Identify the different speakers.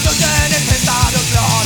Speaker 1: 就这点天大不了。